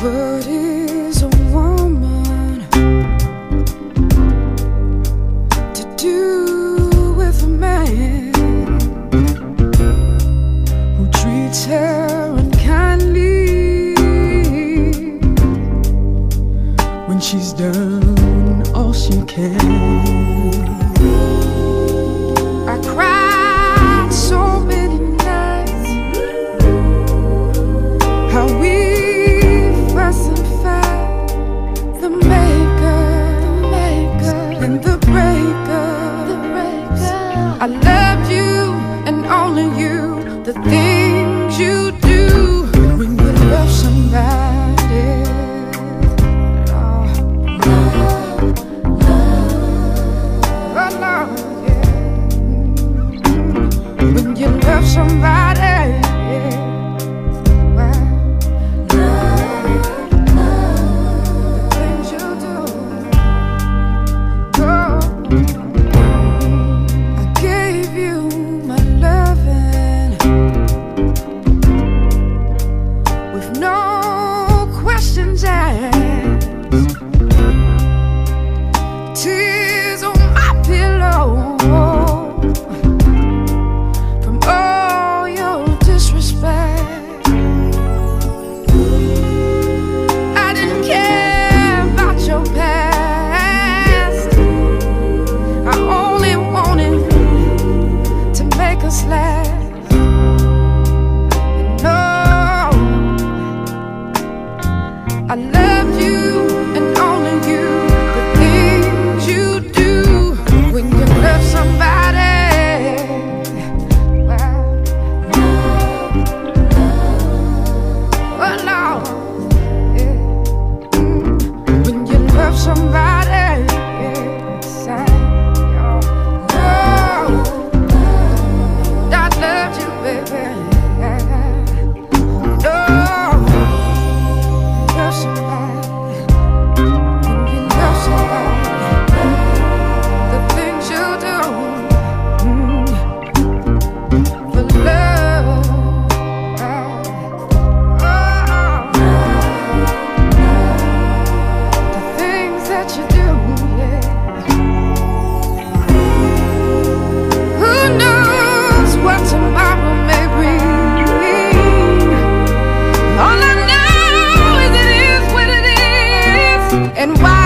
What is a woman to do with a man who treats her unkindly when she's done all she can? I cried so. and why